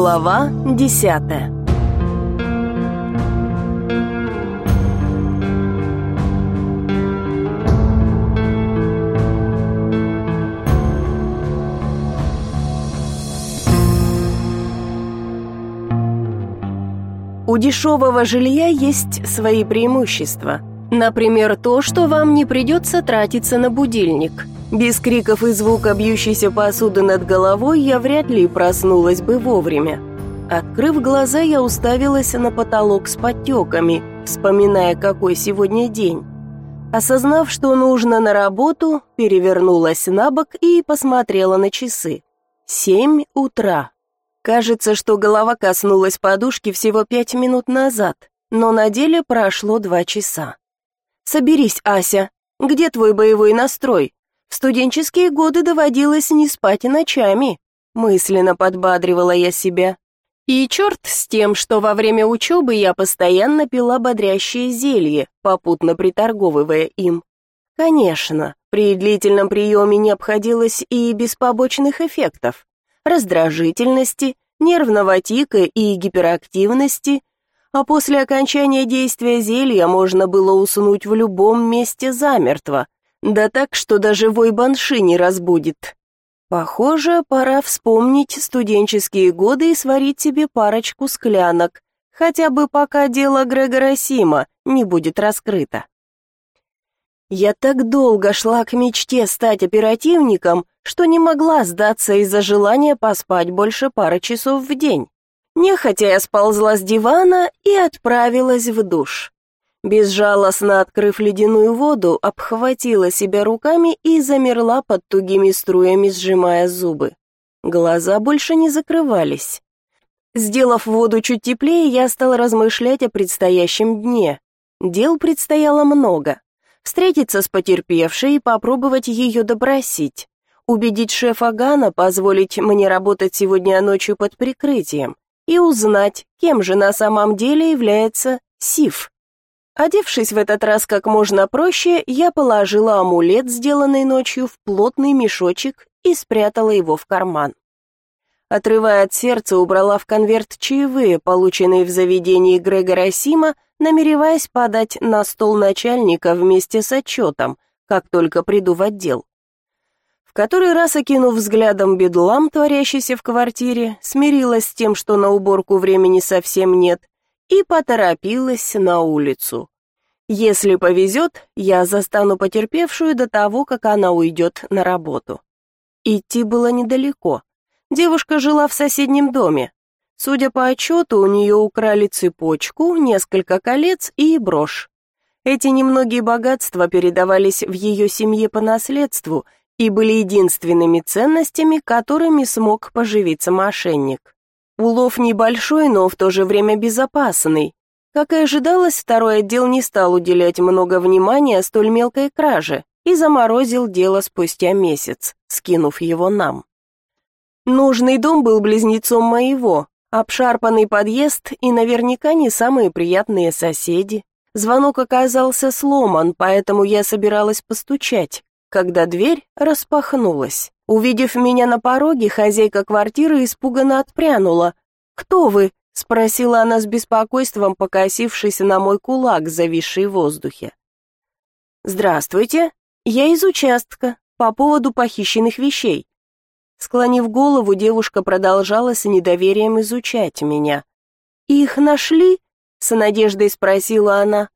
Глава десятая У дешевого жилья есть свои преимущества. Например, то, что вам не придется тратиться на будильник. Без криков и звука бьющейся посуды над головой я вряд ли проснулась бы вовремя. Открыв глаза, я уставилась на потолок с подтеками, вспоминая, какой сегодня день. Осознав, что нужно на работу, перевернулась на бок и посмотрела на часы. Семь утра. Кажется, что голова коснулась подушки всего пять минут назад, но на деле прошло два часа. «Соберись, Ася. Где твой боевой настрой? В студенческие годы доводилось не спать ночами», мысленно подбадривала я себя. И черт с тем, что во время учебы я постоянно пила бодрящее зелье, попутно приторговывая им. Конечно, при длительном приеме не обходилось и без побочных эффектов раздражительности, нервного тика и гиперактивности, а после окончания действия зелья можно было уснуть в любом месте замертво, да так, что даже вой банши не разбудит. Похоже, пора вспомнить студенческие годы и сварить себе парочку склянок, хотя бы пока дело Грегора Сима не будет раскрыто. Я так долго шла к мечте стать оперативником, что не могла сдаться из-за желания поспать больше пары часов в день. Нехотя я сползла с дивана и отправилась в душ. Безжалостно открыв ледяную воду, обхватила себя руками и замерла под тугими струями, сжимая зубы. Глаза больше не закрывались. Сделав воду чуть теплее, я стала размышлять о предстоящем дне. Дел предстояло много встретиться с потерпевшей и попробовать ее допросить, убедить шефа Гана позволить мне работать сегодня ночью под прикрытием и узнать, кем же на самом деле является Сив. Одевшись в этот раз как можно проще, я положила амулет, сделанный ночью, в плотный мешочек и спрятала его в карман. Отрывая от сердца, убрала в конверт чаевые, полученные в заведении Грегора Сима, намереваясь подать на стол начальника вместе с отчетом, как только приду в отдел. В который раз, окинув взглядом бедлам, творящийся в квартире, смирилась с тем, что на уборку времени совсем нет, и поторопилась на улицу. Если повезет, я застану потерпевшую до того, как она уйдет на работу. Идти было недалеко. Девушка жила в соседнем доме. Судя по отчету, у нее украли цепочку, несколько колец и брошь. Эти немногие богатства передавались в ее семье по наследству и были единственными ценностями, которыми смог поживиться мошенник. Улов небольшой, но в то же время безопасный. Как и ожидалось, второй отдел не стал уделять много внимания столь мелкой краже и заморозил дело спустя месяц, скинув его нам. Нужный дом был близнецом моего, обшарпанный подъезд и наверняка не самые приятные соседи. Звонок оказался сломан, поэтому я собиралась постучать, когда дверь распахнулась. Увидев меня на пороге, хозяйка квартиры испуганно отпрянула. «Кто вы?» — спросила она с беспокойством, покосившись на мой кулак, зависший в воздухе. «Здравствуйте, я из участка по поводу похищенных вещей. Склонив голову, девушка продолжала с недоверием изучать меня. «Их нашли?» — с надеждой спросила она.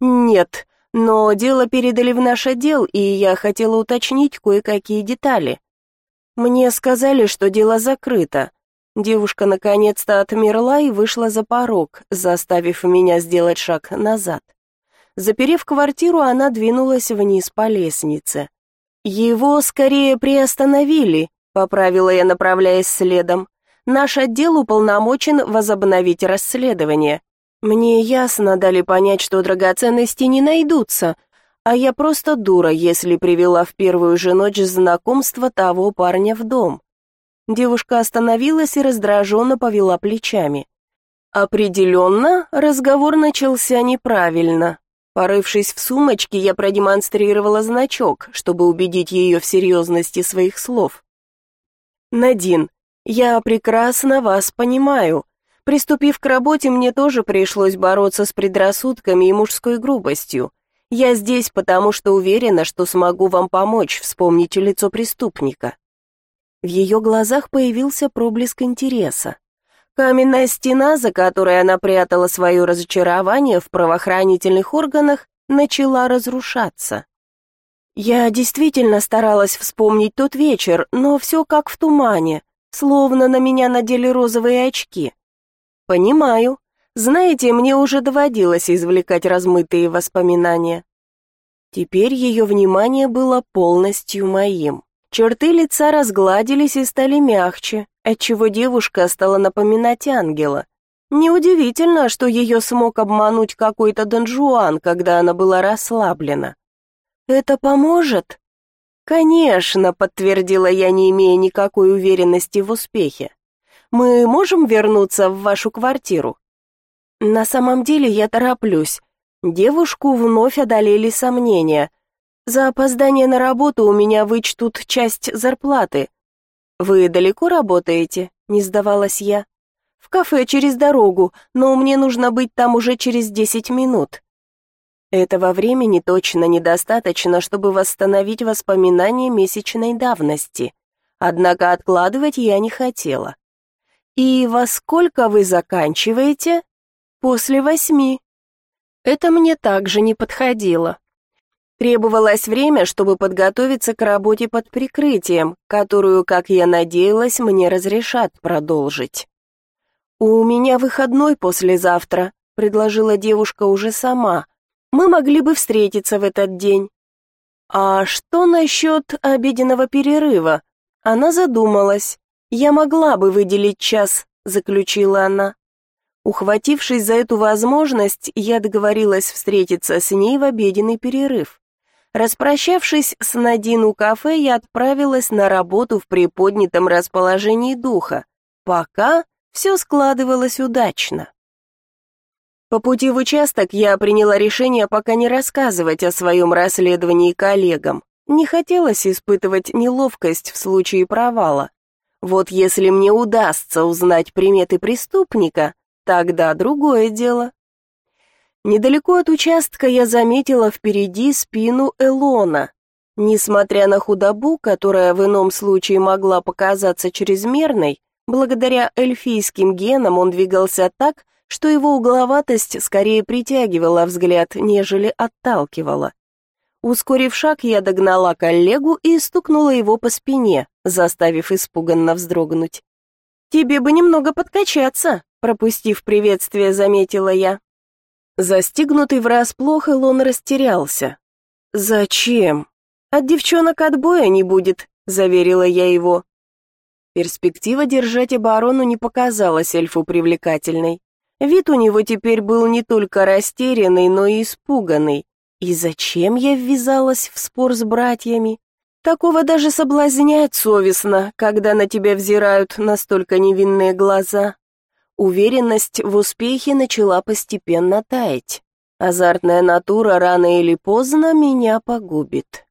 «Нет, но дело передали в наш отдел, и я хотела уточнить кое-какие детали. Мне сказали, что дело закрыто». Девушка наконец-то отмерла и вышла за порог, заставив меня сделать шаг назад. Заперев квартиру, она двинулась вниз по лестнице. Его скорее приостановили, Поправила я, направляясь следом. Наш отдел уполномочен возобновить расследование. Мне ясно дали понять, что драгоценности не найдутся, а я просто дура, если привела в первую же ночь знакомства того парня в дом. Девушка остановилась и раздраженно повела плечами. Определенно, разговор начался неправильно. Порывшись в сумочке, я продемонстрировала значок, чтобы убедить ее в серьезности своих слов. «Надин, Я прекрасно вас понимаю. Приступив к работе, мне тоже пришлось бороться с предрассудками и мужской грубостью. Я здесь, потому что уверена, что смогу вам помочь вспомнить лицо преступника». В ее глазах появился проблеск интереса. Каменная стена, за которой она прятала свое разочарование в правоохранительных органах, начала разрушаться. Я действительно старалась вспомнить тот вечер, но все как в тумане, словно на меня надели розовые очки. Понимаю. Знаете, мне уже доводилось извлекать размытые воспоминания. Теперь ее внимание было полностью моим. Черты лица разгладились и стали мягче, отчего девушка стала напоминать ангела. Неудивительно, что ее смог обмануть какой-то донжуан, когда она была расслаблена. «Это поможет?» «Конечно», — подтвердила я, не имея никакой уверенности в успехе. «Мы можем вернуться в вашу квартиру?» «На самом деле я тороплюсь. Девушку вновь одолели сомнения. За опоздание на работу у меня вычтут часть зарплаты. Вы далеко работаете?» — не сдавалась я. «В кафе через дорогу, но мне нужно быть там уже через десять минут». Этого времени точно недостаточно, чтобы восстановить воспоминания месячной давности. Однако откладывать я не хотела. «И во сколько вы заканчиваете?» «После восьми». Это мне также не подходило. Требовалось время, чтобы подготовиться к работе под прикрытием, которую, как я надеялась, мне разрешат продолжить. «У меня выходной послезавтра», — предложила девушка уже сама. «Мы могли бы встретиться в этот день». «А что насчет обеденного перерыва?» Она задумалась. «Я могла бы выделить час», — заключила она. Ухватившись за эту возможность, я договорилась встретиться с ней в обеденный перерыв. Распрощавшись с Надин у кафе, я отправилась на работу в приподнятом расположении духа. Пока все складывалось удачно. По пути в участок я приняла решение пока не рассказывать о своем расследовании коллегам. Не хотелось испытывать неловкость в случае провала. Вот если мне удастся узнать приметы преступника, Тогда другое дело. Недалеко от участка я заметила впереди спину Элона. Несмотря на худобу, которая в ином случае могла показаться чрезмерной, благодаря эльфийским генам он двигался так, что его угловатость скорее притягивала взгляд, нежели отталкивала. Ускорив шаг, я догнала коллегу и стукнула его по спине, заставив испуганно вздрогнуть. «Тебе бы немного подкачаться», пропустив приветствие, заметила я. Застигнутый врасплох, Илон растерялся. «Зачем? От девчонок отбоя не будет», — заверила я его. Перспектива держать оборону не показалась эльфу привлекательной. Вид у него теперь был не только растерянный, но и испуганный. И зачем я ввязалась в спор с братьями? Такого даже соблазнять совестно, когда на тебя взирают настолько невинные глаза. Уверенность в успехе начала постепенно таять. Азартная натура рано или поздно меня погубит.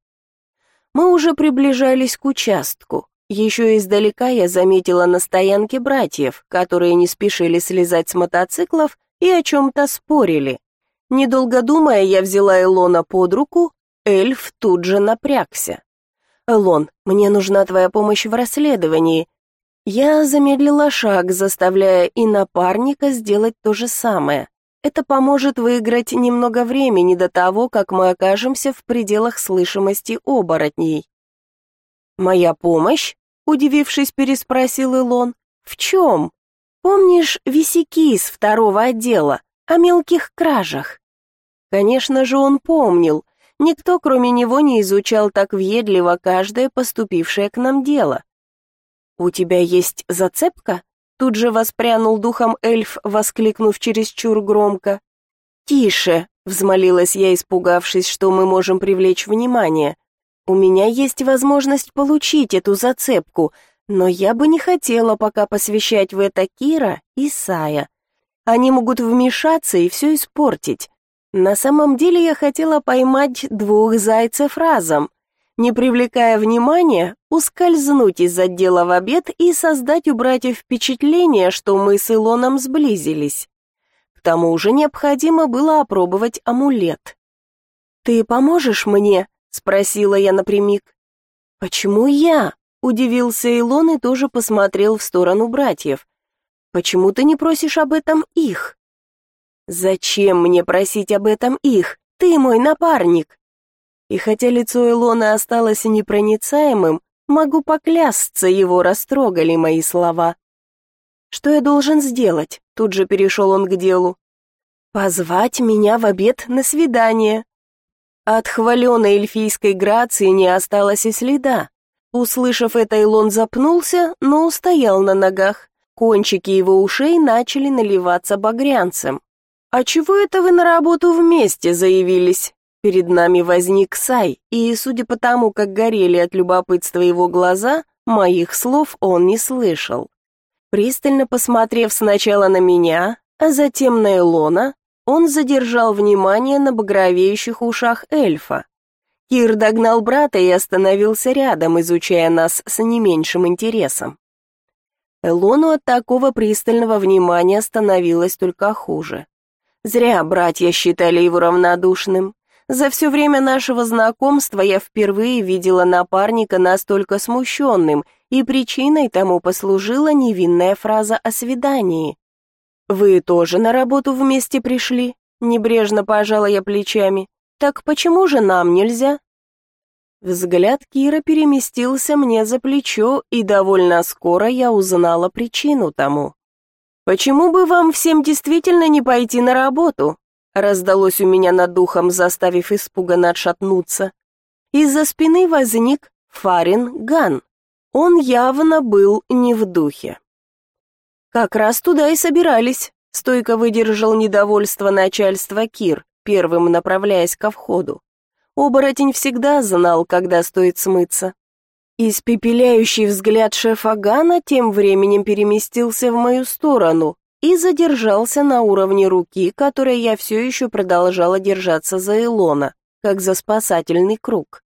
Мы уже приближались к участку. Еще издалека я заметила на стоянке братьев, которые не спешили слезать с мотоциклов и о чем-то спорили. Недолго думая, я взяла Элона под руку, эльф тут же напрягся. «Элон, мне нужна твоя помощь в расследовании. Я замедлила шаг, заставляя и напарника сделать то же самое. Это поможет выиграть немного времени до того, как мы окажемся в пределах слышимости оборотней. «Моя помощь?» — удивившись, переспросил Илон. «В чем? Помнишь висяки из второго отдела о мелких кражах?» Конечно же, он помнил. Никто, кроме него, не изучал так въедливо каждое поступившее к нам дело. «У тебя есть зацепка?» Тут же воспрянул духом эльф, воскликнув чересчур громко. «Тише!» — взмолилась я, испугавшись, что мы можем привлечь внимание. «У меня есть возможность получить эту зацепку, но я бы не хотела пока посвящать в это Кира и Сая. Они могут вмешаться и все испортить. На самом деле я хотела поймать двух зайцев разом. не привлекая внимания, ускользнуть из отдела в обед и создать у братьев впечатление, что мы с Илоном сблизились. К тому же необходимо было опробовать амулет. «Ты поможешь мне?» — спросила я напрямик. «Почему я?» — удивился Илон и тоже посмотрел в сторону братьев. «Почему ты не просишь об этом их?» «Зачем мне просить об этом их? Ты мой напарник!» И хотя лицо Илона осталось непроницаемым, могу поклясться, его растрогали мои слова. «Что я должен сделать?» — тут же перешел он к делу. «Позвать меня в обед на свидание». От хваленой эльфийской грации не осталось и следа. Услышав это, Илон запнулся, но устоял на ногах. Кончики его ушей начали наливаться багрянцем. «А чего это вы на работу вместе заявились?» Перед нами возник Сай, и, судя по тому, как горели от любопытства его глаза, моих слов он не слышал. Пристально посмотрев сначала на меня, а затем на Илона, он задержал внимание на багровеющих ушах эльфа. Кир догнал брата и остановился рядом, изучая нас с не меньшим интересом. Элону от такого пристального внимания становилось только хуже. Зря братья считали его равнодушным. За все время нашего знакомства я впервые видела напарника настолько смущенным, и причиной тому послужила невинная фраза о свидании. «Вы тоже на работу вместе пришли?» Небрежно пожала я плечами. «Так почему же нам нельзя?» Взгляд Кира переместился мне за плечо, и довольно скоро я узнала причину тому. «Почему бы вам всем действительно не пойти на работу?» раздалось у меня над духом, заставив испуганно отшатнуться. Из-за спины возник Фарин Ган. Он явно был не в духе. Как раз туда и собирались, стойко выдержал недовольство начальства Кир, первым направляясь ко входу. Оборотень всегда знал, когда стоит смыться. Испепеляющий взгляд шефа Гана тем временем переместился в мою сторону, и задержался на уровне руки, которой я все еще продолжала держаться за Илона, как за спасательный круг.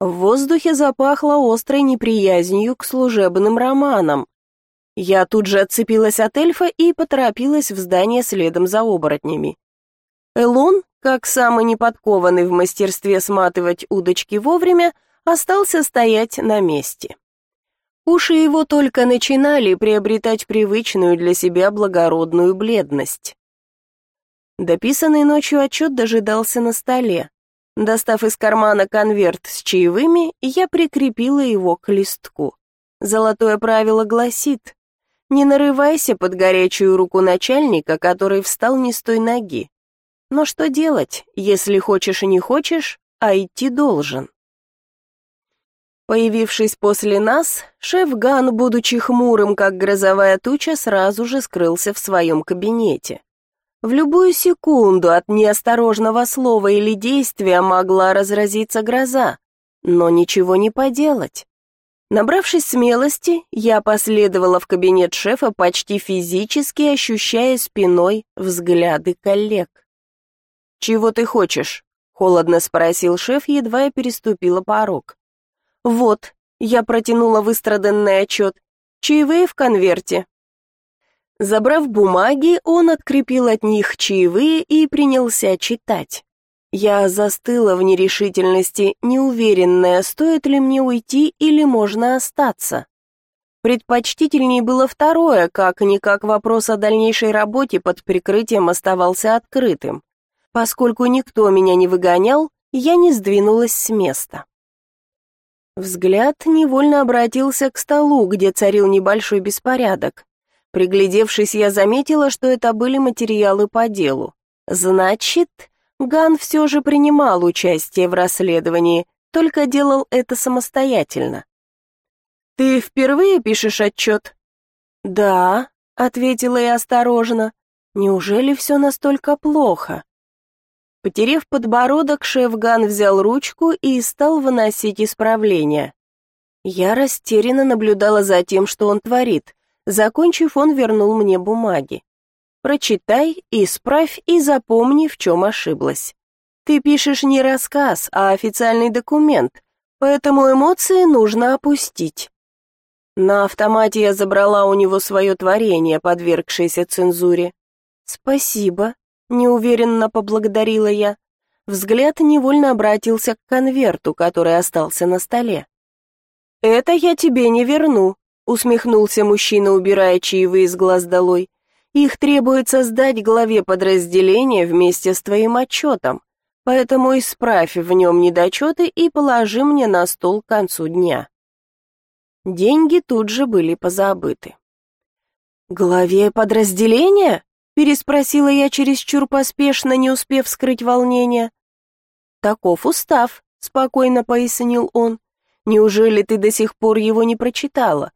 В воздухе запахло острой неприязнью к служебным романам. Я тут же отцепилась от эльфа и поторопилась в здание следом за оборотнями. Элон, как самый неподкованный в мастерстве сматывать удочки вовремя, остался стоять на месте. Уши его только начинали приобретать привычную для себя благородную бледность. Дописанный ночью отчет дожидался на столе. Достав из кармана конверт с чаевыми, я прикрепила его к листку. Золотое правило гласит, не нарывайся под горячую руку начальника, который встал не с той ноги. Но что делать, если хочешь и не хочешь, а идти должен? Появившись после нас, шеф Ган, будучи хмурым, как грозовая туча, сразу же скрылся в своем кабинете. В любую секунду от неосторожного слова или действия могла разразиться гроза, но ничего не поделать. Набравшись смелости, я последовала в кабинет шефа, почти физически ощущая спиной взгляды коллег. «Чего ты хочешь?» — холодно спросил шеф, едва я переступила порог. «Вот», — я протянула выстраданный отчет, «чаевые в конверте». Забрав бумаги, он открепил от них чаевые и принялся читать. Я застыла в нерешительности, неуверенная, стоит ли мне уйти или можно остаться. Предпочтительней было второе, как-никак вопрос о дальнейшей работе под прикрытием оставался открытым. Поскольку никто меня не выгонял, я не сдвинулась с места. Взгляд невольно обратился к столу, где царил небольшой беспорядок. Приглядевшись, я заметила, что это были материалы по делу. Значит, Ган все же принимал участие в расследовании, только делал это самостоятельно. «Ты впервые пишешь отчет?» «Да», — ответила я осторожно. «Неужели все настолько плохо?» Потерев подбородок, шеф-ган взял ручку и стал выносить исправления. Я растерянно наблюдала за тем, что он творит. Закончив, он вернул мне бумаги. «Прочитай, исправь и запомни, в чем ошиблась. Ты пишешь не рассказ, а официальный документ, поэтому эмоции нужно опустить. На автомате я забрала у него свое творение, подвергшееся цензуре. «Спасибо», — неуверенно поблагодарила я. Взгляд невольно обратился к конверту, который остался на столе. «Это я тебе не верну», — усмехнулся мужчина, убирая чаевые из глаз долой. «Их требуется сдать главе подразделения вместе с твоим отчетом, поэтому исправь в нем недочеты и положи мне на стол к концу дня». Деньги тут же были позабыты. «Главе подразделения?» — переспросила я чересчур поспешно, не успев скрыть волнение. «Таков устав», — спокойно пояснил он. «Неужели ты до сих пор его не прочитала?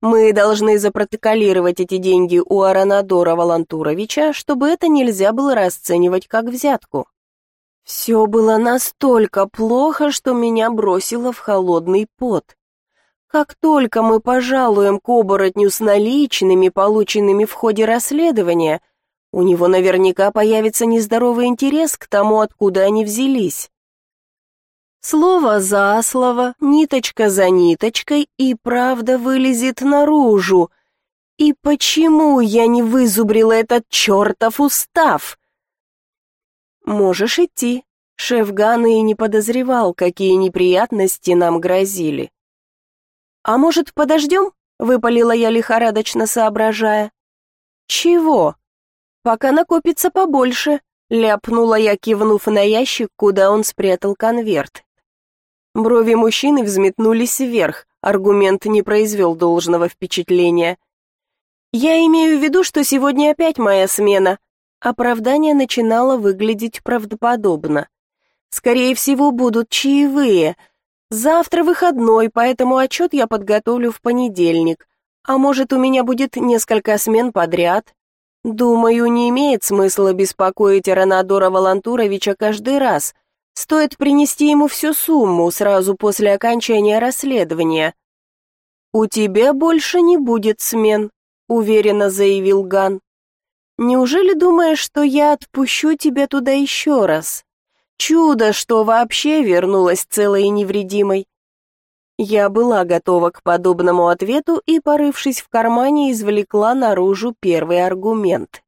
Мы должны запротоколировать эти деньги у Аранадора Волантуровича, чтобы это нельзя было расценивать как взятку». Все было настолько плохо, что меня бросило в холодный пот. Как только мы пожалуем к оборотню с наличными, полученными в ходе расследования, у него наверняка появится нездоровый интерес к тому, откуда они взялись. Слово за слово, ниточка за ниточкой, и правда вылезет наружу. И почему я не вызубрила этот чертов устав? Можешь идти. Шеф Ганы и не подозревал, какие неприятности нам грозили. «А может, подождем?» — выпалила я лихорадочно соображая. «Чего?» «Пока накопится побольше», — ляпнула я, кивнув на ящик, куда он спрятал конверт. Брови мужчины взметнулись вверх, аргумент не произвел должного впечатления. «Я имею в виду, что сегодня опять моя смена». Оправдание начинало выглядеть правдоподобно. «Скорее всего, будут чаевые», — Завтра выходной, поэтому отчет я подготовлю в понедельник. А может, у меня будет несколько смен подряд? Думаю, не имеет смысла беспокоить Ранадора Волантуровича каждый раз. Стоит принести ему всю сумму сразу после окончания расследования. У тебя больше не будет смен, уверенно заявил Ган. Неужели думаешь, что я отпущу тебя туда еще раз? Чудо, что вообще вернулась целой и невредимой. Я была готова к подобному ответу и, порывшись в кармане, извлекла наружу первый аргумент.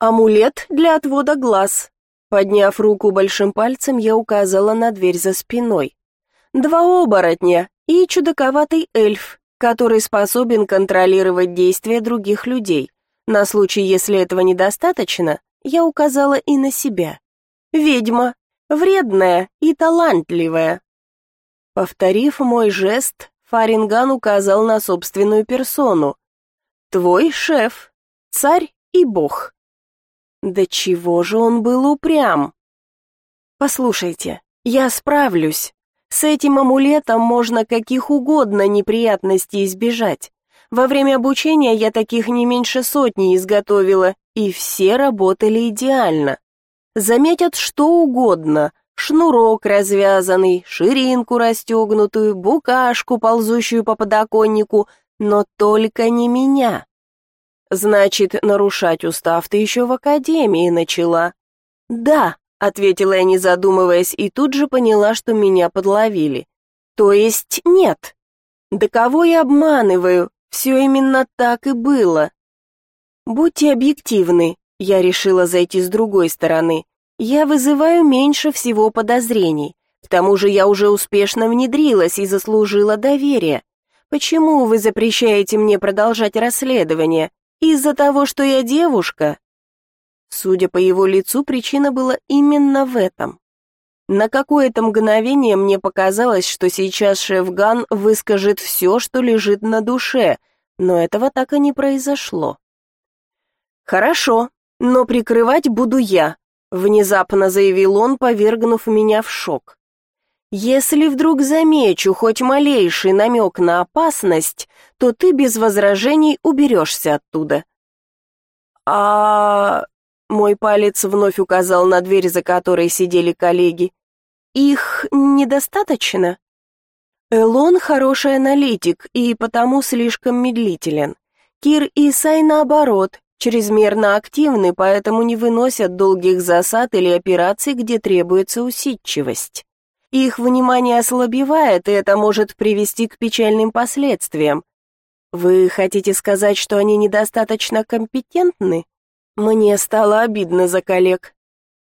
Амулет для отвода глаз. Подняв руку большим пальцем, я указала на дверь за спиной. Два оборотня и чудаковатый эльф, который способен контролировать действия других людей. На случай, если этого недостаточно, я указала и на себя. Ведьма, вредная и талантливая. Повторив мой жест, Фаринган указал на собственную персону. Твой шеф, царь и бог. Да чего же он был упрям? Послушайте, я справлюсь. С этим амулетом можно каких угодно неприятностей избежать. Во время обучения я таких не меньше сотни изготовила, и все работали идеально. Заметят что угодно, шнурок развязанный, ширинку расстегнутую, букашку, ползущую по подоконнику, но только не меня. Значит, нарушать устав ты еще в академии начала. Да, ответила я, не задумываясь, и тут же поняла, что меня подловили. То есть нет. Да кого я обманываю? Все именно так и было. Будьте объективны, я решила зайти с другой стороны. Я вызываю меньше всего подозрений. К тому же я уже успешно внедрилась и заслужила доверие. Почему вы запрещаете мне продолжать расследование? Из-за того, что я девушка? Судя по его лицу, причина была именно в этом. На какое-то мгновение мне показалось, что сейчас шеф Ган выскажет все, что лежит на душе, но этого так и не произошло. «Хорошо, но прикрывать буду я», — внезапно заявил он, повергнув меня в шок. «Если вдруг замечу хоть малейший намек на опасность, то ты без возражений уберешься оттуда». «А...» — мой палец вновь указал на дверь, за которой сидели коллеги. «Их недостаточно?» Элон хороший аналитик и потому слишком медлителен. Кир и Сай, наоборот, чрезмерно активны, поэтому не выносят долгих засад или операций, где требуется усидчивость. Их внимание ослабевает, и это может привести к печальным последствиям. Вы хотите сказать, что они недостаточно компетентны? Мне стало обидно за коллег.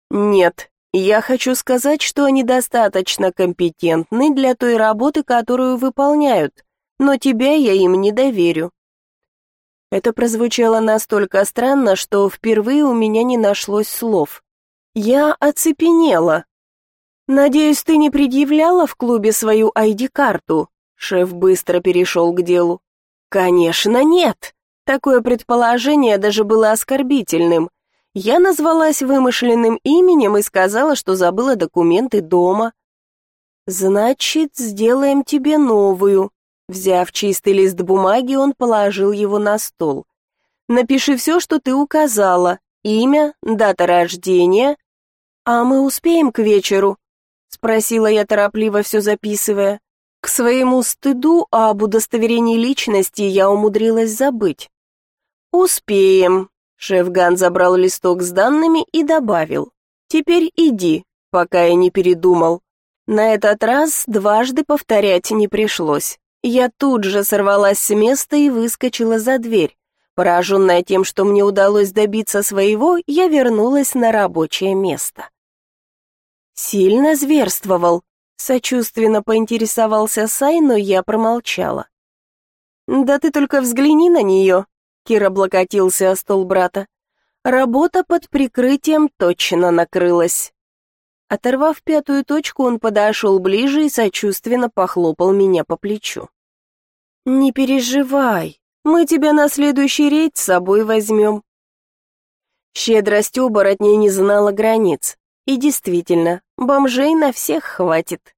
Нет, я хочу сказать, что они достаточно компетентны для той работы, которую выполняют, но тебя я им не доверю. Это прозвучало настолько странно, что впервые у меня не нашлось слов. Я оцепенела. «Надеюсь, ты не предъявляла в клубе свою ID-карту?» Шеф быстро перешел к делу. «Конечно, нет!» Такое предположение даже было оскорбительным. Я назвалась вымышленным именем и сказала, что забыла документы дома. «Значит, сделаем тебе новую». Взяв чистый лист бумаги, он положил его на стол. «Напиши все, что ты указала. Имя, дата рождения». «А мы успеем к вечеру?» — спросила я торопливо, все записывая. К своему стыду об удостоверении личности я умудрилась забыть. «Успеем», — шеф Ган забрал листок с данными и добавил. «Теперь иди, пока я не передумал». На этот раз дважды повторять не пришлось. Я тут же сорвалась с места и выскочила за дверь. Пораженная тем, что мне удалось добиться своего, я вернулась на рабочее место. Сильно зверствовал, Сочувственно поинтересовался Сай, но я промолчала. «Да ты только взгляни на нее», — Кир облокотился о стол брата. «Работа под прикрытием точно накрылась». Оторвав пятую точку, он подошел ближе и сочувственно похлопал меня по плечу. «Не переживай, мы тебя на следующий рейд с собой возьмем». Щедрость оборотней не знала границ. И действительно, бомжей на всех хватит.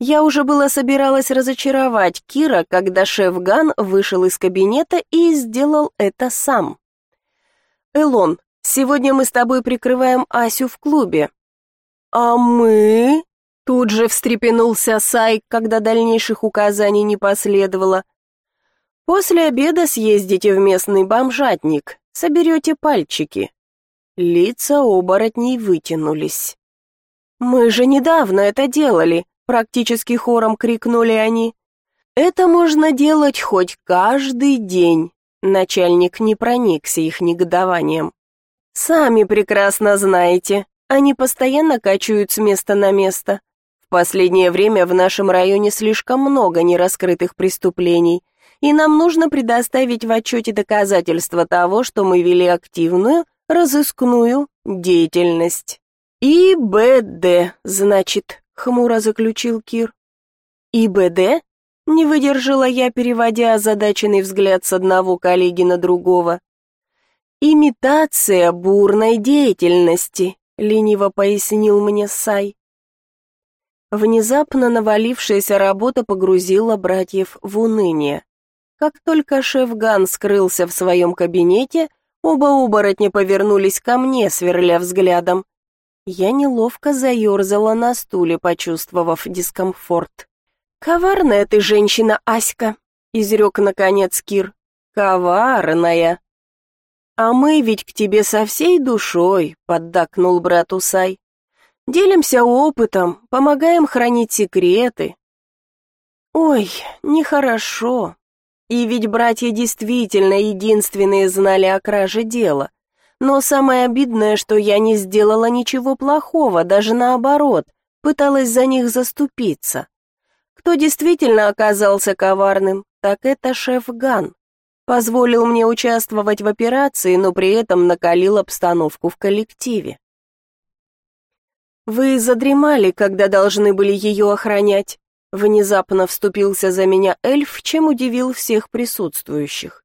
Я уже было собиралась разочаровать Кира, когда шеф Ган вышел из кабинета и сделал это сам. «Элон, сегодня мы с тобой прикрываем Асю в клубе». «А мы?» Тут же встрепенулся Сай, когда дальнейших указаний не последовало. «После обеда съездите в местный бомжатник, соберете пальчики. Лица оборотней вытянулись. «Мы же недавно это делали!» — практически хором крикнули они. «Это можно делать хоть каждый день!» Начальник не проникся их негодованием. «Сами прекрасно знаете, они постоянно качают с места на место. В последнее время в нашем районе слишком много нераскрытых преступлений, и нам нужно предоставить в отчете доказательства того, что мы вели активную, разыскную деятельность. ИБД, значит, хмуро заключил Кир. ИБД? Не выдержала я, переводя озадаченный взгляд с одного коллеги на другого. Имитация бурной деятельности, лениво пояснил мне Сай. Внезапно навалившаяся работа погрузила братьев в уныние. Как только шеф Ган скрылся в своем кабинете, Оба оборотня повернулись ко мне, сверля взглядом. Я неловко заерзала на стуле, почувствовав дискомфорт. «Коварная ты женщина, Аська!» — изрек, наконец, Кир. «Коварная!» «А мы ведь к тебе со всей душой», — поддакнул брат Усай. «Делимся опытом, помогаем хранить секреты». «Ой, нехорошо», и ведь братья действительно единственные знали о краже дела. Но самое обидное, что я не сделала ничего плохого, даже наоборот, пыталась за них заступиться. Кто действительно оказался коварным, так это шеф Ган. Позволил мне участвовать в операции, но при этом накалил обстановку в коллективе. Вы задремали, когда должны были ее охранять. Внезапно вступился за меня эльф, чем удивил всех присутствующих.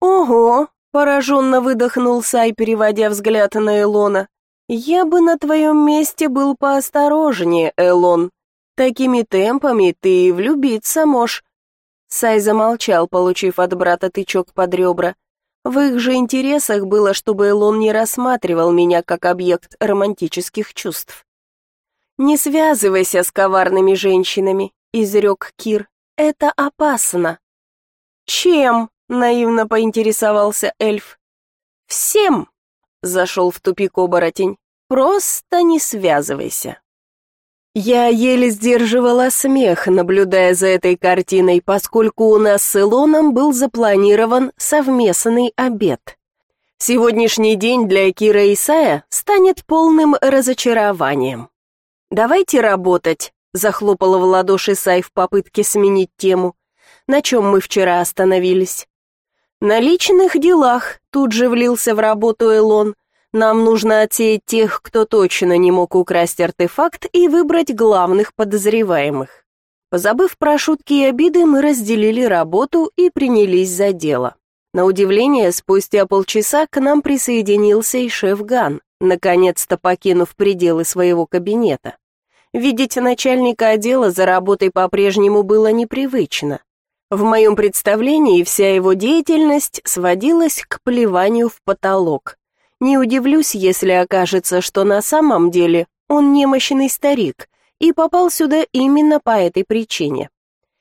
«Ого!» — пораженно выдохнул Сай, переводя взгляд на Элона. «Я бы на твоем месте был поосторожнее, Элон. Такими темпами ты влюбиться можешь». Сай замолчал, получив от брата тычок под ребра. В их же интересах было, чтобы Элон не рассматривал меня как объект романтических чувств. «Не связывайся с коварными женщинами», — изрек Кир. «Это опасно». «Чем?» — наивно поинтересовался эльф. «Всем!» — зашел в тупик оборотень. «Просто не связывайся». Я еле сдерживала смех, наблюдая за этой картиной, поскольку у нас с Илоном был запланирован совместный обед. Сегодняшний день для Кира и Сая станет полным разочарованием. «Давайте работать», — захлопала в ладоши Сай в попытке сменить тему. «На чем мы вчера остановились?» «На личных делах», — тут же влился в работу Элон. Нам нужно отсеять тех, кто точно не мог украсть артефакт, и выбрать главных подозреваемых. Позабыв про шутки и обиды, мы разделили работу и принялись за дело. На удивление, спустя полчаса к нам присоединился и шеф Ган, наконец-то покинув пределы своего кабинета. Видеть начальника отдела за работой по-прежнему было непривычно. В моем представлении вся его деятельность сводилась к плеванию в потолок, не удивлюсь, если окажется, что на самом деле он немощный старик и попал сюда именно по этой причине.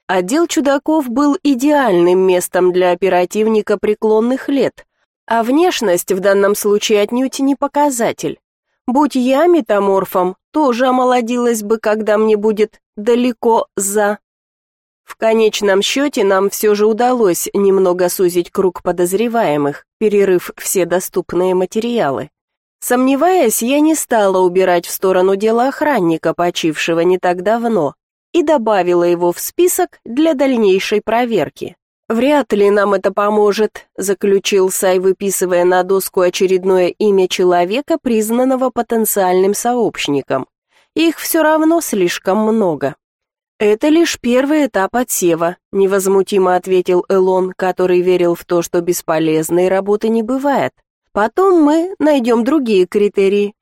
Отдел чудаков был идеальным местом для оперативника преклонных лет, а внешность в данном случае отнюдь не показатель. Будь я метаморфом, тоже омолодилась бы, когда мне будет далеко за в конечном счете нам все же удалось немного сузить круг подозреваемых, перерыв все доступные материалы. Сомневаясь, я не стала убирать в сторону дела охранника, почившего не так давно, и добавила его в список для дальнейшей проверки. «Вряд ли нам это поможет», — заключил Сай, выписывая на доску очередное имя человека, признанного потенциальным сообщником. «Их все равно слишком много». «Это лишь первый этап отсева», — невозмутимо ответил Элон, который верил в то, что бесполезной работы не бывает. «Потом мы найдем другие критерии».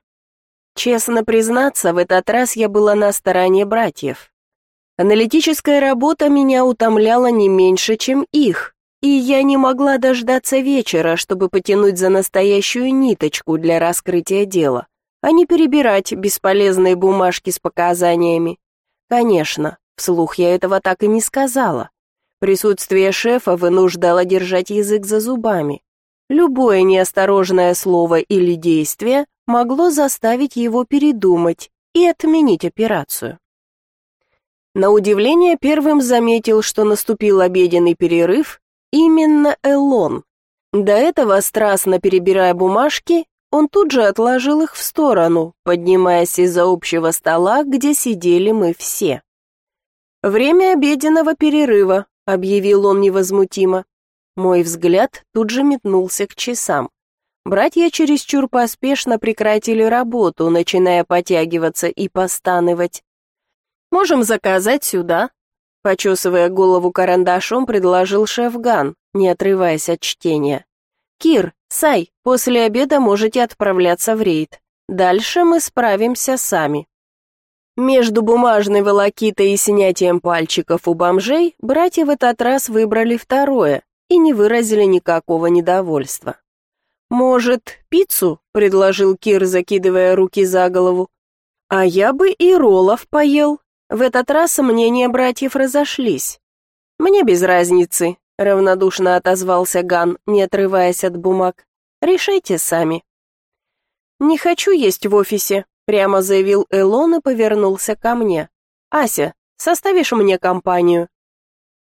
Честно признаться, в этот раз я была на стороне братьев. Аналитическая работа меня утомляла не меньше, чем их, и я не могла дождаться вечера, чтобы потянуть за настоящую ниточку для раскрытия дела, а не перебирать бесполезные бумажки с показаниями. Конечно, Вслух я этого так и не сказала. Присутствие шефа вынуждало держать язык за зубами. Любое неосторожное слово или действие могло заставить его передумать и отменить операцию. На удивление первым заметил, что наступил обеденный перерыв именно Элон. До этого, страстно перебирая бумажки, он тут же отложил их в сторону, поднимаясь из-за общего стола, где сидели мы все. «Время обеденного перерыва», — объявил он невозмутимо. Мой взгляд тут же метнулся к часам. Братья чересчур поспешно прекратили работу, начиная потягиваться и постанывать. «Можем заказать сюда», — почесывая голову карандашом, предложил шеф Ган, не отрываясь от чтения. «Кир, Сай, после обеда можете отправляться в рейд. Дальше мы справимся сами». Между бумажной волокитой и снятием пальчиков у бомжей братья в этот раз выбрали второе и не выразили никакого недовольства. «Может, пиццу?» — предложил Кир, закидывая руки за голову. «А я бы и роллов поел». В этот раз мнения братьев разошлись. «Мне без разницы», — равнодушно отозвался Ган, не отрываясь от бумаг. «Решайте сами». «Не хочу есть в офисе», Прямо заявил Элон и повернулся ко мне. «Ася, составишь мне компанию?»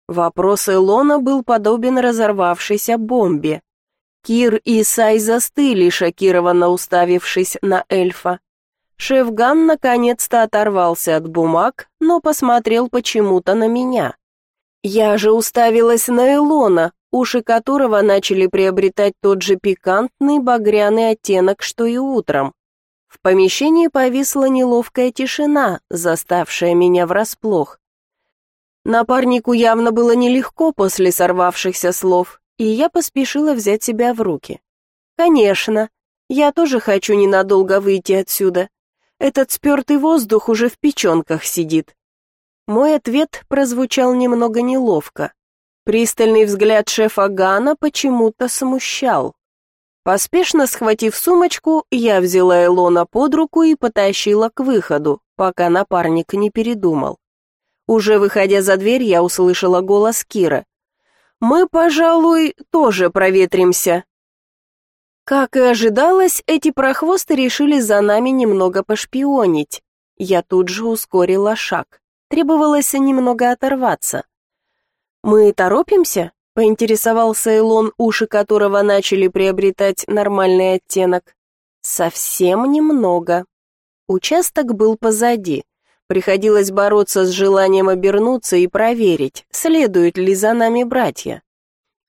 Вопрос Элона был подобен разорвавшейся бомбе. Кир и Сай застыли, шокированно уставившись на эльфа. Шефган наконец-то оторвался от бумаг, но посмотрел почему-то на меня. Я же уставилась на Элона, уши которого начали приобретать тот же пикантный багряный оттенок, что и утром. В помещении повисла неловкая тишина, заставшая меня врасплох. Напарнику явно было нелегко после сорвавшихся слов, и я поспешила взять себя в руки. «Конечно, я тоже хочу ненадолго выйти отсюда. Этот спертый воздух уже в печенках сидит». Мой ответ прозвучал немного неловко. Пристальный взгляд шефа Гана почему-то смущал. Поспешно схватив сумочку, я взяла Элона под руку и потащила к выходу, пока напарник не передумал. Уже выходя за дверь, я услышала голос Кира. «Мы, пожалуй, тоже проветримся». Как и ожидалось, эти прохвосты решили за нами немного пошпионить. Я тут же ускорила шаг. Требовалось немного оторваться. «Мы торопимся?» — поинтересовался Илон, уши которого начали приобретать нормальный оттенок. «Совсем немного». Участок был позади. Приходилось бороться с желанием обернуться и проверить, следуют ли за нами братья.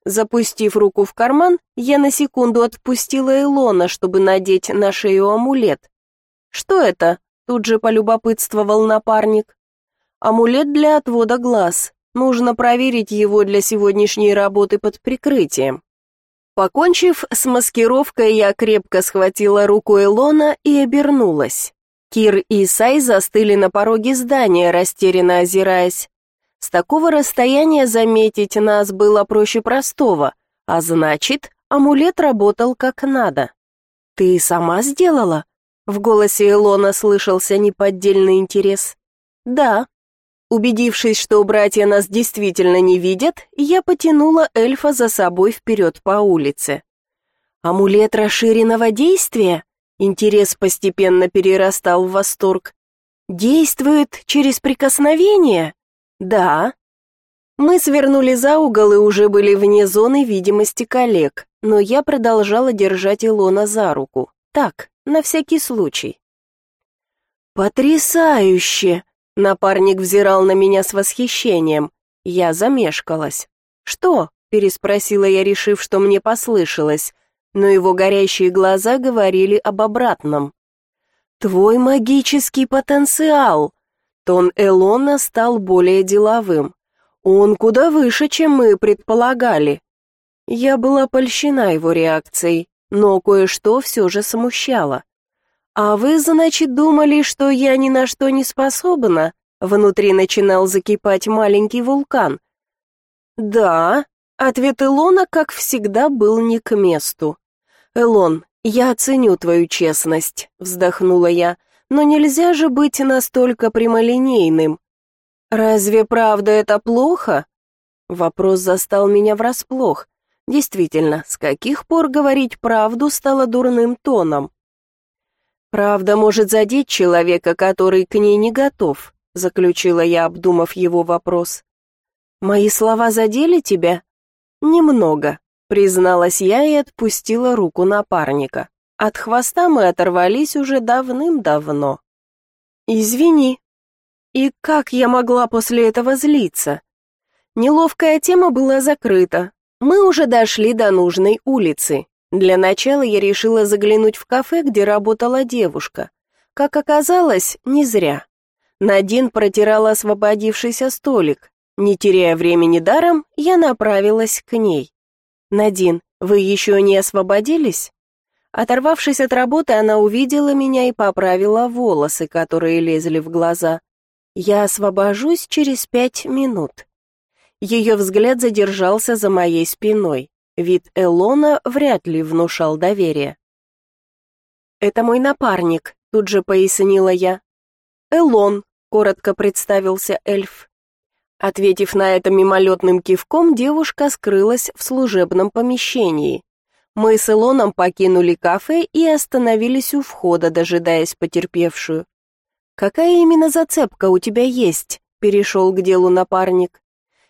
Запустив руку в карман, я на секунду отпустила Илона, чтобы надеть на шею амулет. «Что это?» — тут же полюбопытствовал напарник. «Амулет для отвода глаз. Нужно проверить его для сегодняшней работы под прикрытием». Покончив с маскировкой, я крепко схватила руку Илона и обернулась. Кир и Сай застыли на пороге здания, растерянно озираясь. С такого расстояния заметить нас было проще простого, а значит, амулет работал как надо. «Ты сама сделала?» В голосе Илона слышался неподдельный интерес. «Да». Убедившись, что братья нас действительно не видят, я потянула эльфа за собой вперед по улице. «Амулет расширенного действия?» Интерес постепенно перерастал в восторг. «Действует через прикосновение?» «Да». Мы свернули за угол и уже были вне зоны видимости коллег, но я продолжала держать Илона за руку. Так, на всякий случай. «Потрясающе!» — напарник взирал на меня с восхищением. Я замешкалась. «Что?» — переспросила я, решив, что мне послышалось, но его горящие глаза говорили об обратном. «Твой магический потенциал!» Тон Элона стал более деловым. Он куда выше, чем мы предполагали. Я была польщена его реакцией, но кое-что все же смущало. «А вы, значит, думали, что я ни на что не способна?» Внутри начинал закипать маленький вулкан. «Да», ответ Элона, как всегда, был не к месту. «Элон, я оценю твою честность», — вздохнула я, но нельзя же быть настолько прямолинейным. Разве правда это плохо? Вопрос застал меня врасплох. Действительно, с каких пор говорить правду стало дурным тоном? Правда может задеть человека, который к ней не готов, заключила я, обдумав его вопрос. Мои слова задели тебя? Немного, призналась я и отпустила руку напарника. От хвоста мы оторвались уже давным-давно. Извини. И как я могла после этого злиться? Неловкая тема была закрыта. Мы уже дошли до нужной улицы. Для начала я решила заглянуть в кафе, где работала девушка. Как оказалось, не зря. Надин протирала освободившийся столик. Не теряя времени даром, я направилась к ней. «Надин, вы еще не освободились?» Оторвавшись от работы, она увидела меня и поправила волосы, которые лезли в глаза. «Я освобожусь через пять минут». Ее взгляд задержался за моей спиной. Вид Элона вряд ли внушал доверие. «Это мой напарник», — тут же пояснила я. «Элон», — коротко представился эльф. Ответив на это мимолетным кивком, девушка скрылась в служебном помещении. Мы с Илоном покинули кафе и остановились у входа, дожидаясь потерпевшую. «Какая именно зацепка у тебя есть?» — перешел к делу напарник.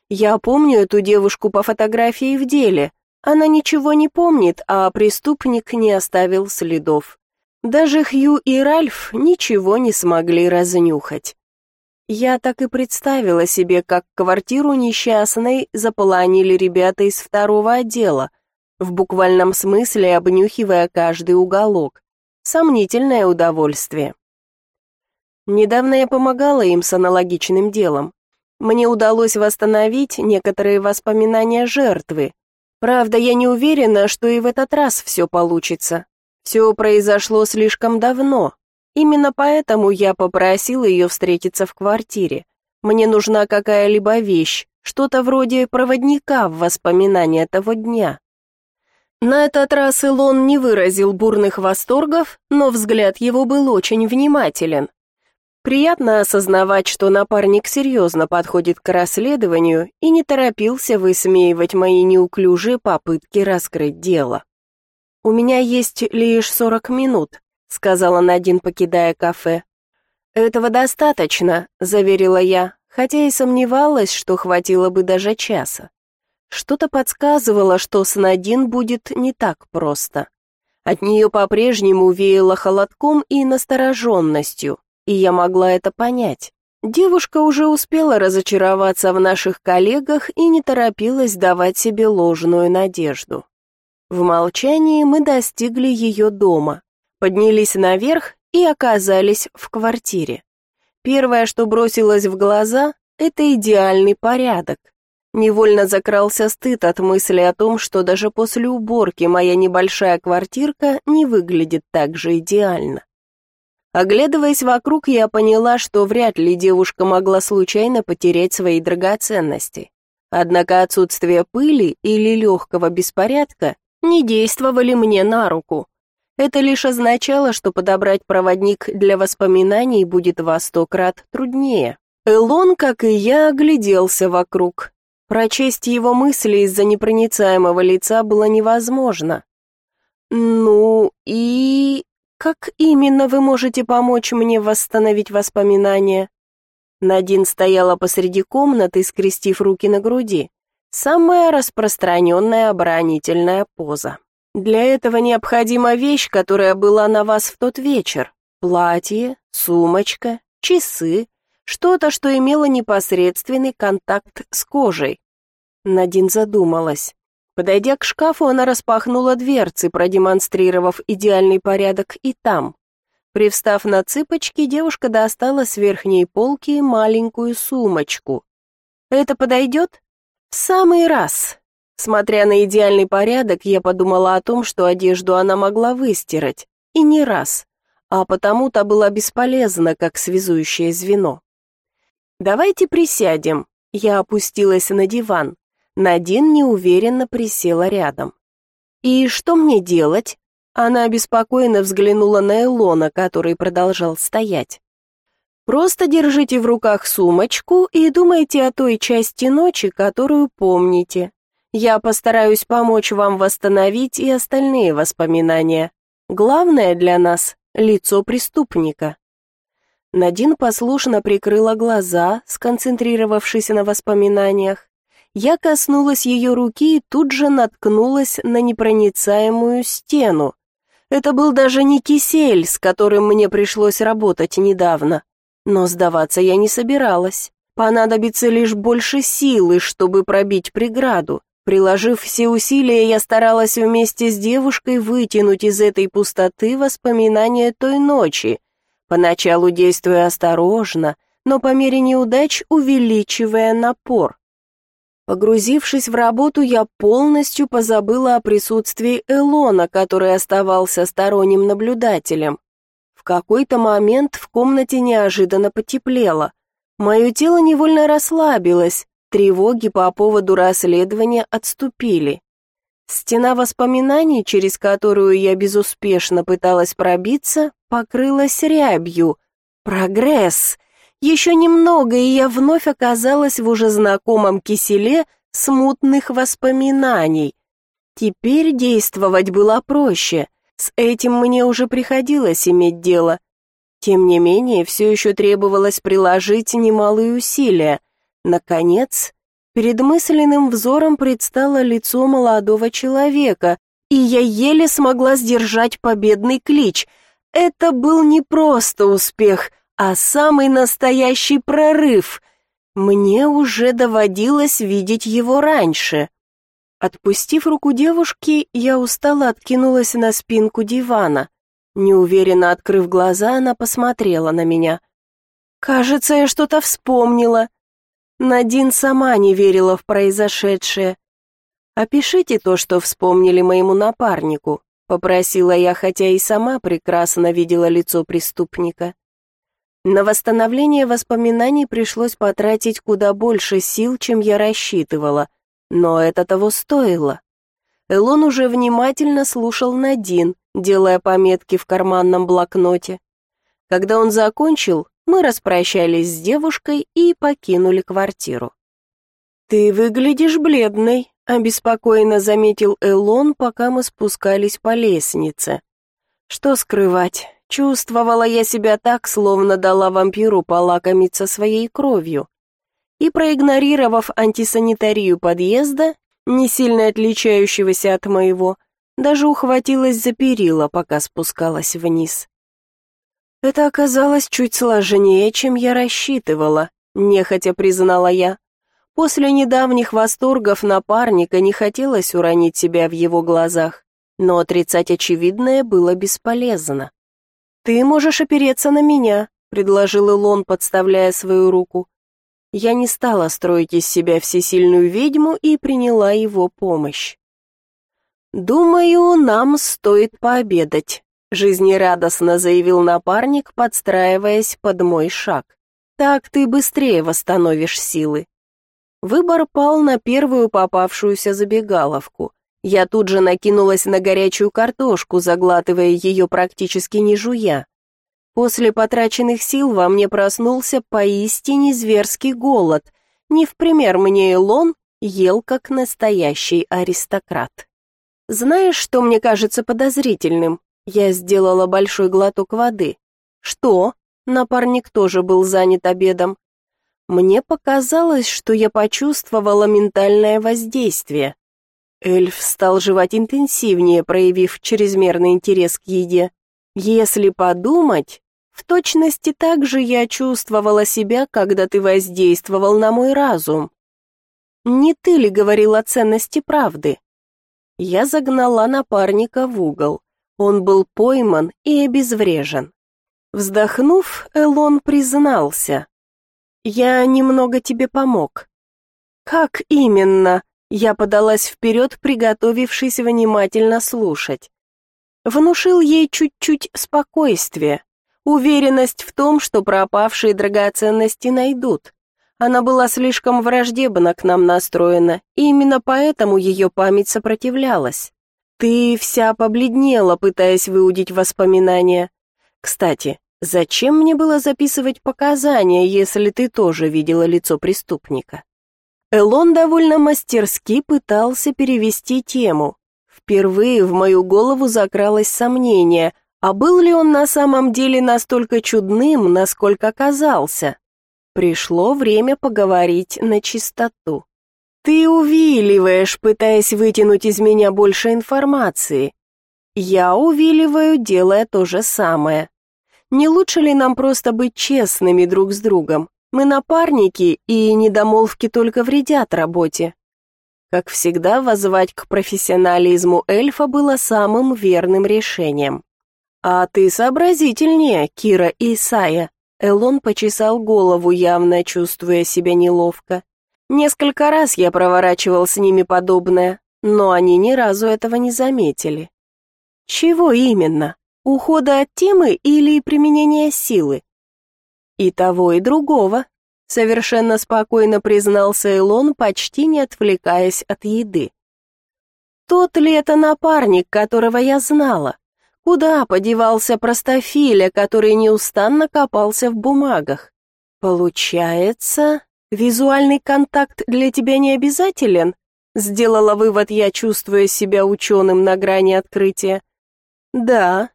«Я помню эту девушку по фотографии в деле. Она ничего не помнит, а преступник не оставил следов. Даже Хью и Ральф ничего не смогли разнюхать». Я так и представила себе, как квартиру несчастной заполонили ребята из второго отдела — в буквальном смысле обнюхивая каждый уголок. Сомнительное удовольствие. Недавно я помогала им с аналогичным делом. Мне удалось восстановить некоторые воспоминания жертвы. Правда, я не уверена, что и в этот раз все получится. Все произошло слишком давно. Именно поэтому я попросила ее встретиться в квартире. Мне нужна какая-либо вещь, что-то вроде проводника в воспоминания того дня. На этот раз Илон не выразил бурных восторгов, но взгляд его был очень внимателен. Приятно осознавать, что напарник серьезно подходит к расследованию и не торопился высмеивать мои неуклюжие попытки раскрыть дело. «У меня есть лишь сорок минут», — сказала Надин, покидая кафе. «Этого достаточно», — заверила я, хотя и сомневалась, что хватило бы даже часа. Что-то подсказывало, что с Надин будет не так просто. От нее по-прежнему веяло холодком и настороженностью, и я могла это понять. Девушка уже успела разочароваться в наших коллегах и не торопилась давать себе ложную надежду. В молчании мы достигли ее дома, поднялись наверх и оказались в квартире. Первое, что бросилось в глаза, это идеальный порядок. Невольно закрался стыд от мысли о том, что даже после уборки моя небольшая квартирка не выглядит так же идеально. Оглядываясь вокруг, я поняла, что вряд ли девушка могла случайно потерять свои драгоценности. Однако отсутствие пыли или легкого беспорядка не действовали мне на руку. Это лишь означало, что подобрать проводник для воспоминаний будет во сто крат труднее. Элон, как и я, огляделся вокруг. Прочесть его мысли из-за непроницаемого лица было невозможно. «Ну и...» «Как именно вы можете помочь мне восстановить воспоминания?» Надин стояла посреди комнаты, скрестив руки на груди. Самая распространенная оборонительная поза. Для этого необходима вещь, которая была на вас в тот вечер. Платье, сумочка, часы, что-то, что имело непосредственный контакт с кожей. Надин задумалась. Подойдя к шкафу, она распахнула дверцы, продемонстрировав идеальный порядок и там. Привстав на цыпочки, девушка достала с верхней полки маленькую сумочку. «Это подойдет?» «В самый раз!» Смотря на идеальный порядок, я подумала о том, что одежду она могла выстирать. И не раз. А потому-то была бесполезна, как связующее звено. «Давайте присядем». Я опустилась на диван. Надин неуверенно присела рядом. «И что мне делать?» Она обеспокоенно взглянула на Элона, который продолжал стоять. «Просто держите в руках сумочку и думайте о той части ночи, которую помните. Я постараюсь помочь вам восстановить и остальные воспоминания. Главное для нас — лицо преступника». Надин послушно прикрыла глаза, сконцентрировавшись на воспоминаниях, я коснулась ее руки и тут же наткнулась на непроницаемую стену. Это был даже не кисель, с которым мне пришлось работать недавно. Но сдаваться я не собиралась. Понадобится лишь больше силы, чтобы пробить преграду. Приложив все усилия, я старалась вместе с девушкой вытянуть из этой пустоты воспоминания той ночи, поначалу действуя осторожно, но по мере неудач увеличивая напор. Погрузившись в работу, я полностью позабыла о присутствии Элона, который оставался сторонним наблюдателем. В какой-то момент в комнате неожиданно потеплело. Мое тело невольно расслабилось, тревоги по поводу расследования отступили. Стена воспоминаний, через которую я безуспешно пыталась пробиться, покрылась рябью. Прогресс! Еще немного, и я вновь оказалась в уже знакомом киселе смутных воспоминаний. Теперь действовать было проще. С этим мне уже приходилось иметь дело. Тем не менее, все еще требовалось приложить немалые усилия. Наконец, перед мысленным взором предстало лицо молодого человека, и я еле смогла сдержать победный клич. Это был не просто успех — а самый настоящий прорыв. Мне уже доводилось видеть его раньше. Отпустив руку девушки, я устало откинулась на спинку дивана. Неуверенно открыв глаза, она посмотрела на меня. «Кажется, я что-то вспомнила». Надин сама не верила в произошедшее. «Опишите то, что вспомнили моему напарнику», — попросила я, хотя и сама прекрасно видела лицо преступника. На восстановление воспоминаний пришлось потратить куда больше сил, чем я рассчитывала, но это того стоило. Элон уже внимательно слушал Надин, делая пометки в карманном блокноте. Когда он закончил, мы распрощались с девушкой и покинули квартиру. «Ты выглядишь бледной», — обеспокоенно заметил Элон, пока мы спускались по лестнице. «Что скрывать? Чувствовала я себя так, словно дала вампиру полакомиться своей кровью. И проигнорировав антисанитарию подъезда, не сильно отличающегося от моего, даже ухватилась за перила, пока спускалась вниз. Это оказалось чуть сложнее, чем я рассчитывала, нехотя признала я. После недавних восторгов напарника не хотелось уронить себя в его глазах, но отрицать очевидное было бесполезно. «Ты можешь опереться на меня», — предложил Илон, подставляя свою руку. Я не стала строить из себя всесильную ведьму и приняла его помощь. «Думаю, нам стоит пообедать», — жизнерадостно заявил напарник, подстраиваясь под мой шаг. «Так ты быстрее восстановишь силы». Выбор пал на первую попавшуюся забегаловку. Я тут же накинулась на горячую картошку, заглатывая ее практически не жуя. После потраченных сил во мне проснулся поистине зверский голод. Не в пример мне Илон ел как настоящий аристократ. Знаешь, что мне кажется подозрительным? Я сделала большой глоток воды. Что? Напарник тоже был занят обедом. Мне показалось, что я почувствовала ментальное воздействие. Эльф стал жевать интенсивнее, проявив чрезмерный интерес к еде. Если подумать, в точности так же я чувствовала себя, когда ты воздействовал на мой разум. Не ты ли говорил о ценности правды? Я загнала напарника в угол. Он был пойман и обезврежен. Вздохнув, Элон признался. «Я немного тебе помог». «Как именно?» Я подалась вперед, приготовившись внимательно слушать. Внушил ей чуть-чуть спокойствия, уверенность в том, что пропавшие драгоценности найдут. Она была слишком враждебно к нам настроена, и именно поэтому ее память сопротивлялась. Ты вся побледнела, пытаясь выудить воспоминания. Кстати, Зачем мне было записывать показания, если ты тоже видела лицо преступника? Элон довольно мастерски пытался перевести тему. Впервые в мою голову закралось сомнение, а был ли он на самом деле настолько чудным, насколько казался? Пришло время поговорить на чистоту. Ты увиливаешь, пытаясь вытянуть из меня больше информации. Я увиливаю, делая то же самое. Не лучше ли нам просто быть честными друг с другом? Мы напарники, и недомолвки только вредят работе. Как всегда, воззвать к профессионализму эльфа было самым верным решением. «А ты сообразительнее, Кира и Исая», Элон почесал голову, явно чувствуя себя неловко. Несколько раз я проворачивал с ними подобное, но они ни разу этого не заметили. Чего именно? Ухода от темы или применения силы? И того, и другого, совершенно спокойно признался Элон, почти не отвлекаясь от еды. Тот ли это напарник, которого я знала? Куда подевался простофиля, который неустанно копался в бумагах? Получается, визуальный контакт для тебя не обязателен? Сделала вывод я, чувствуя себя ученым на грани открытия. Да,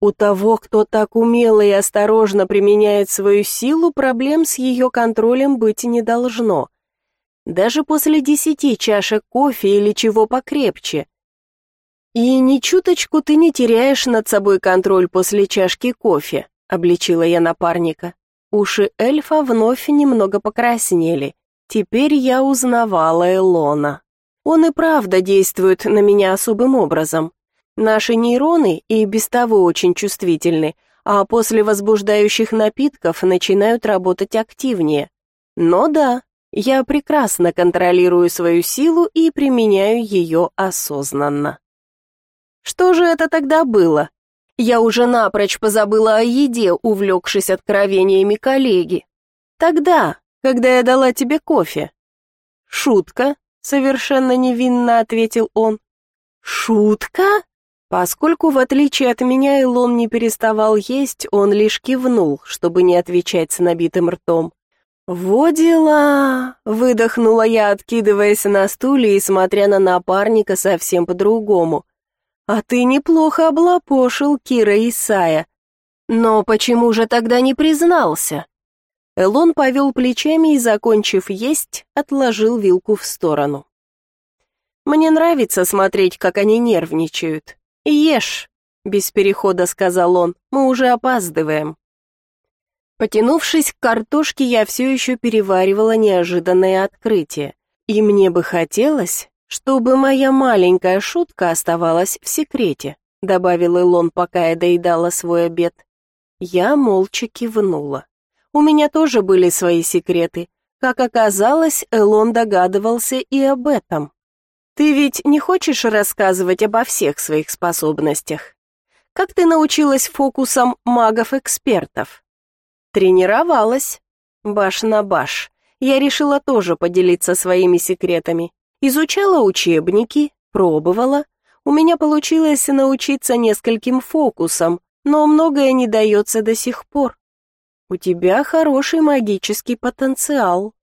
у того, кто так умело и осторожно применяет свою силу, проблем с ее контролем быть не должно. Даже после десяти чашек кофе или чего покрепче. И ни чуточку ты не теряешь над собой контроль после чашки кофе, обличила я напарника. Уши эльфа вновь немного покраснели. Теперь я узнавала Элона. Он и правда действует на меня особым образом. Наши нейроны и без того очень чувствительны, а после возбуждающих напитков начинают работать активнее. Но да, я прекрасно контролирую свою силу и применяю ее осознанно. Что же это тогда было? Я уже напрочь позабыла о еде, увлекшись откровениями коллеги. Тогда, когда я дала тебе кофе. Шутка, совершенно невинно ответил он. Шутка? Поскольку, в отличие от меня, Илон не переставал есть, он лишь кивнул, чтобы не отвечать с набитым ртом. «Во дела!» — выдохнула я, откидываясь на стуле и смотря на напарника совсем по-другому. «А ты неплохо облапошил Кира Исая. Но почему же тогда не признался? Элон повел плечами и, закончив есть, отложил вилку в сторону. «Мне нравится смотреть, как они нервничают. Ешь», — без перехода сказал он, — «мы уже опаздываем». Потянувшись к картошке, я все еще переваривала неожиданное открытие. И мне бы хотелось, чтобы моя маленькая шутка оставалась в секрете, добавил Илон, пока я доедала свой обед. Я молча кивнула. У меня тоже были свои секреты. Как оказалось, Элон догадывался и об этом. Ты ведь не хочешь рассказывать обо всех своих способностях? Как ты научилась фокусам магов-экспертов? Тренировалась. Баш на баш. Я решила тоже поделиться своими секретами. Изучала учебники, пробовала. У меня получилось научиться нескольким фокусам, но многое не дается до сих пор. У тебя хороший магический потенциал.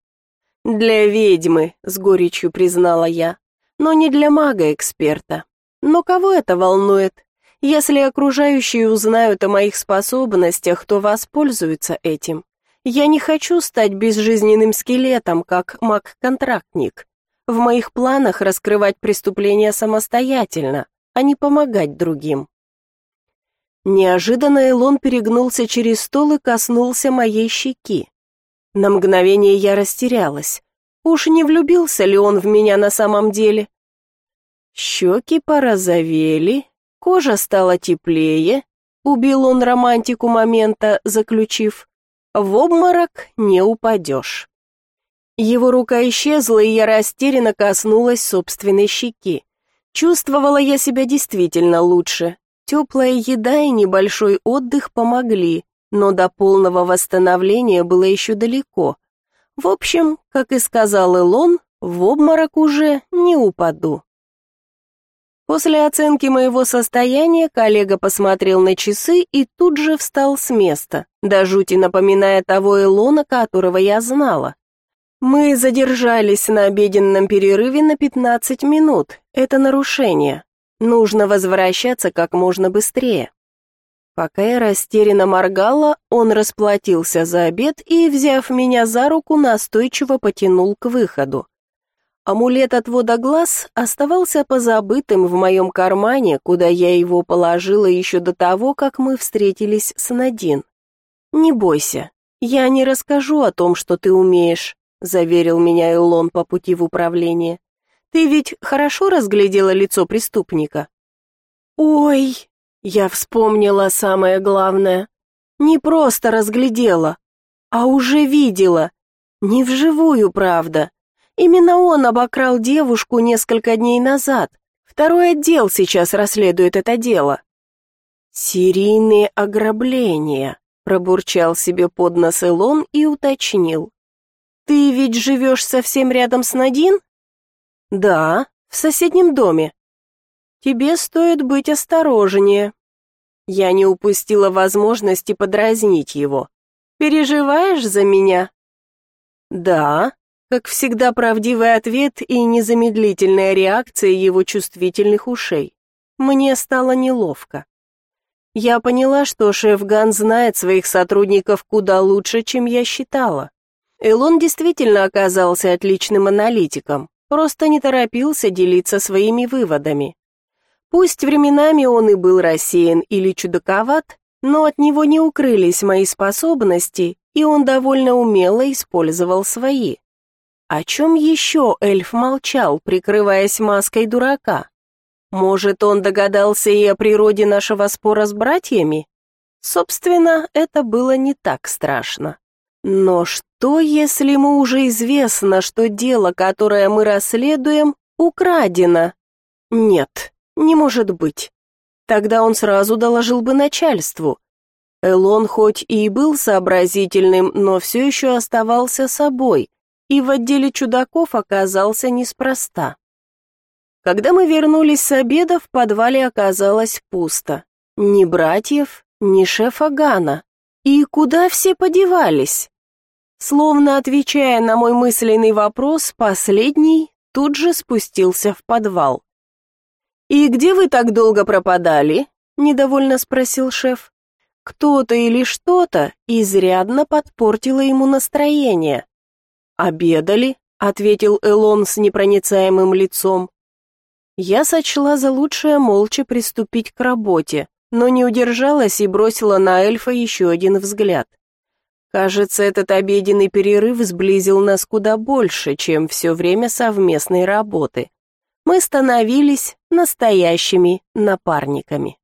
Для ведьмы, с горечью признала я, но не для мага-эксперта. Но кого это волнует? Если окружающие узнают о моих способностях, то воспользуются этим. Я не хочу стать безжизненным скелетом, как маг-контрактник. В моих планах раскрывать преступления самостоятельно, а не помогать другим. Неожиданно Элон перегнулся через стол и коснулся моей щеки. На мгновение я растерялась. Уж не влюбился ли он в меня на самом деле? Щеки порозовели, кожа стала теплее, убил он романтику момента, заключив «В обморок не упадешь». Его рука исчезла, и я растерянно коснулась собственной щеки. Чувствовала я себя действительно лучше, Теплая еда и небольшой отдых помогли, но до полного восстановления было еще далеко. В общем, как и сказал Илон, в обморок уже не упаду. После оценки моего состояния коллега посмотрел на часы и тут же встал с места, до жути напоминая того Илона, которого я знала. Мы задержались на обеденном перерыве на 15 минут. Это нарушение. Нужно возвращаться как можно быстрее. Пока я растерянно моргала, он расплатился за обед и, взяв меня за руку, настойчиво потянул к выходу. Амулет отвода глаз оставался позабытым в моем кармане, куда я его положила еще до того, как мы встретились с Надин. «Не бойся, я не расскажу о том, что ты умеешь», заверил меня Илон по пути в управление. Ты ведь хорошо разглядела лицо преступника? Ой, я вспомнила самое главное. Не просто разглядела, а уже видела. Не вживую, правда. Именно он обокрал девушку несколько дней назад. Второй отдел сейчас расследует это дело. Серийные ограбления, пробурчал себе под нос Илон и уточнил. Ты ведь живешь совсем рядом с Надин? Да, в соседнем доме. Тебе стоит быть осторожнее. Я не упустила возможности подразнить его. Переживаешь за меня? Да, как всегда правдивый ответ и незамедлительная реакция его чувствительных ушей. Мне стало неловко. Я поняла, что шеф Ган знает своих сотрудников куда лучше, чем я считала. Элон действительно оказался отличным аналитиком просто не торопился делиться своими выводами. Пусть временами он и был рассеян или чудаковат, но от него не укрылись мои способности, и он довольно умело использовал свои. О чем еще эльф молчал, прикрываясь маской дурака? Может, он догадался и о природе нашего спора с братьями? Собственно, это было не так страшно. Но что, если ему уже известно, что дело, которое мы расследуем, украдено? Нет, не может быть. Тогда он сразу доложил бы начальству. Элон хоть и был сообразительным, но все еще оставался собой, и в отделе чудаков оказался неспроста. Когда мы вернулись с обеда, в подвале оказалось пусто. Ни братьев, ни шефа Гана. И куда все подевались? Словно отвечая на мой мысленный вопрос, последний тут же спустился в подвал. «И где вы так долго пропадали?» — недовольно спросил шеф. Кто-то или что-то изрядно подпортило ему настроение. «Обедали?» — ответил Элон с непроницаемым лицом. Я сочла за лучшее молча приступить к работе, но не удержалась и бросила на эльфа еще один взгляд. Кажется, этот обеденный перерыв сблизил нас куда больше, чем все время совместной работы. Мы становились настоящими напарниками.